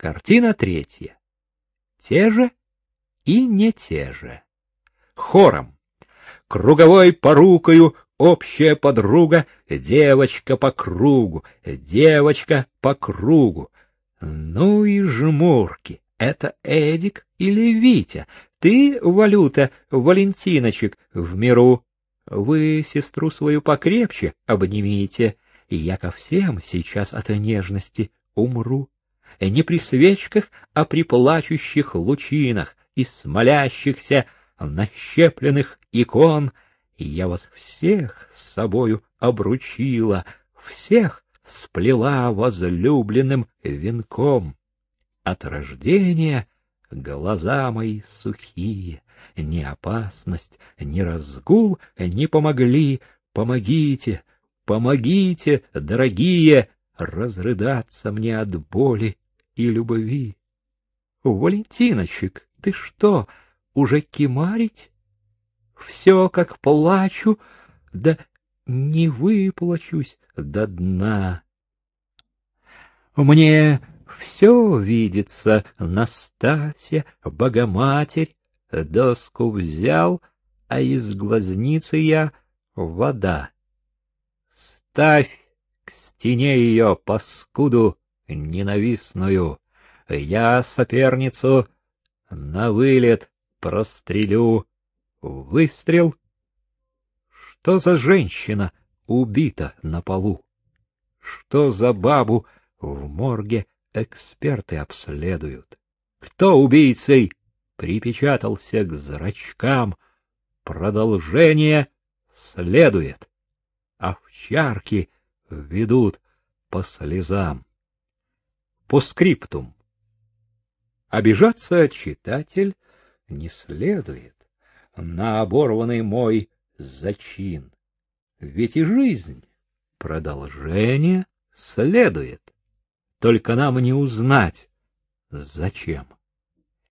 Картина третья. Те же и не те же. Хором. Круговой порукою общая подруга, девочка по кругу, девочка по кругу. Ну и жмурки, это Эдик или Витя? Ты, Валюта, Валентиночек, в миру. Вы сестру свою покрепче обнимите, я ко всем сейчас от нежности умру. Не при свечках, а при плачущих лучинах и смолящихся, нащепленных икон. Я вас всех с собою обручила, всех сплела возлюбленным венком. От рождения глаза мои сухие, ни опасность, ни разгул не помогли. Помогите, помогите, дорогие, разрыдаться мне от боли и любви. Валентиночек, ты что, уже кимарить? Все, как плачу, да не выплачусь до дна. Мне все видится, Настасья, Богоматерь, доску взял, а из глазницы я вода. Ставь к стене ее паскуду ненавистную, я соперницу на вылет прострелю. Выстрел. Что за женщина убита на полу? Что за бабу в морге эксперты обследуют? Кто убийцей припечатался к зрачкам? Продолжение следует. Овчарки ведут по слезам. По скриптум. Обижаться читатель не следует на оборванный мой зачин. Ведь и жизнь продолжение следует. Только нам не узнать, зачем.